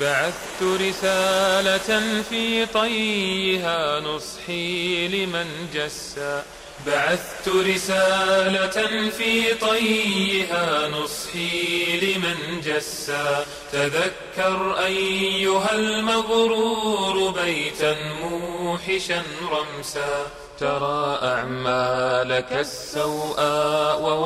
بعثت رسالة في طيها نصحي لمن جسا. بعثت رسالة في طيها نصحي لمن جسا. تذكر أيها المغرور بيتا موحشا رمسا. ترى أعمالك السوء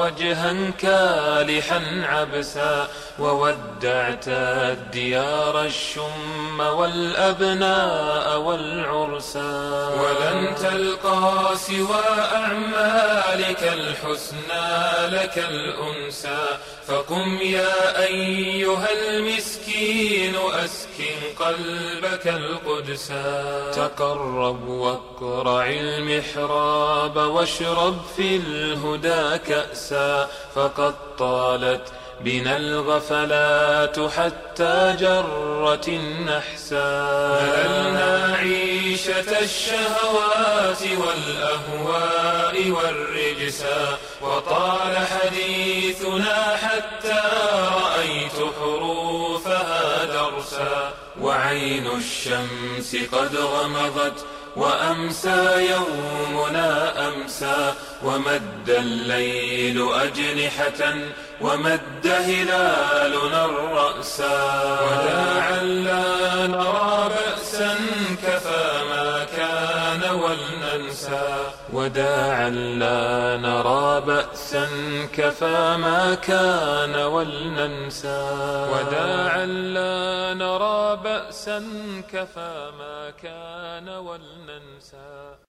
ووجها كالحا عبسا وودعت الديار الشم والأبناء والعرسا ولن تلقى سوى أعمالك الحسنى لك الأنسى فقم يا أيها المسكين أسكن قلبك القدسا تقرب واقرع المحراب واشرب في الهدى كأسا. فقد طالت بنا الغفلات حتى جرت النحسا مللنا عيشة الشهوات والأهواء والرجسا وطال حديثنا حتى رأيت حروفها درسا وعين الشمس قد غمضت وأمسى يومنا أمسى ومد الليل أجنحة ومد هلالنا الرأسا وداعا لا نرى بأسا كفى ما كان ولننسى. وداعا لا نرى بأسا كفى ما كان ولننسى. وداعا لا نرى بأسا كفى ما كان ولننسى.